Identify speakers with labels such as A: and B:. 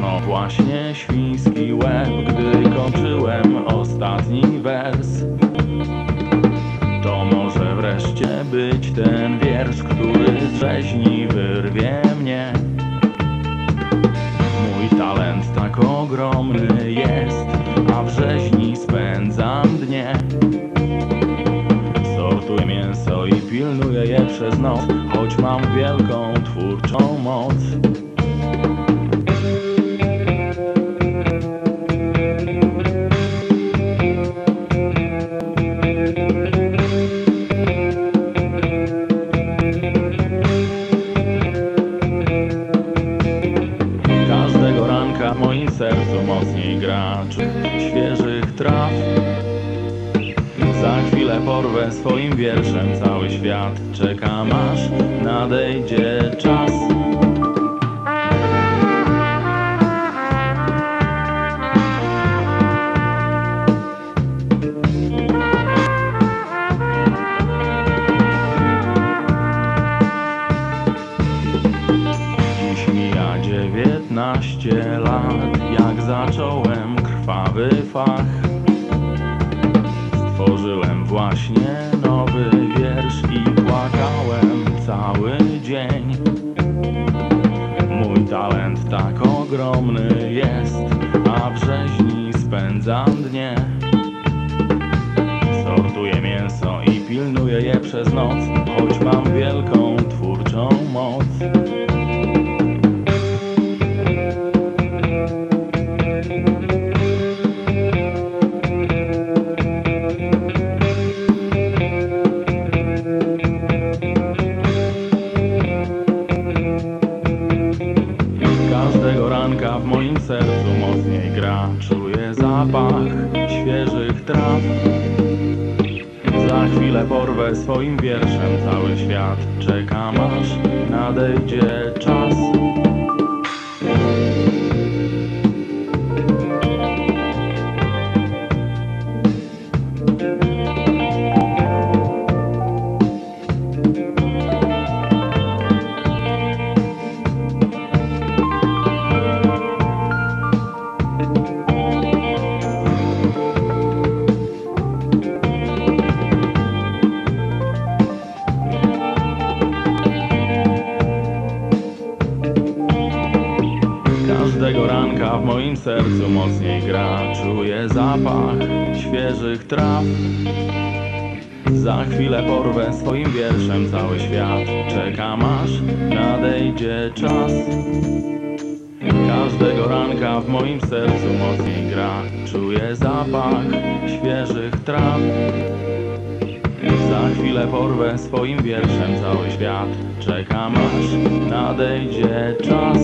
A: rano Właśnie świński łeb, gdy kończyłem ostatni wers. To może wreszcie być ten wiersz, który z rzeźni wyrwie mnie. Mój talent tak ogromny jest, a w rzeźni spędzam dnie. Sortuję mięso i pilnuję je przez noc Choć mam wielką twórczą moc. Mocniej gra czuć świeżych traw. Za chwilę porwę swoim wierszem cały świat. Czekam aż nadejdzie czas. Dziewiętnaście lat, jak zacząłem krwawy fach. Stworzyłem właśnie nowy wiersz i płakałem cały dzień. Mój talent tak ogromny jest, a w rzeźni spędzam dnie. Sortuję mięso i pilnuję je przez noc, choć mam wielką twórczą moc. Moim sercu mocniej gra. Czuję zapach świeżych traw. Za chwilę porwę swoim wierszem cały świat. Czekam aż nadejdzie czas moim sercu mocniej gra. Czuję zapach świeżych traw. Za chwilę porwę swoim wierszem cały świat. Czekam aż nadejdzie czas. Każdego ranka w moim sercu mocniej gra. Czuję zapach świeżych traw. Za chwilę porwę swoim wierszem cały świat. Czekam aż nadejdzie czas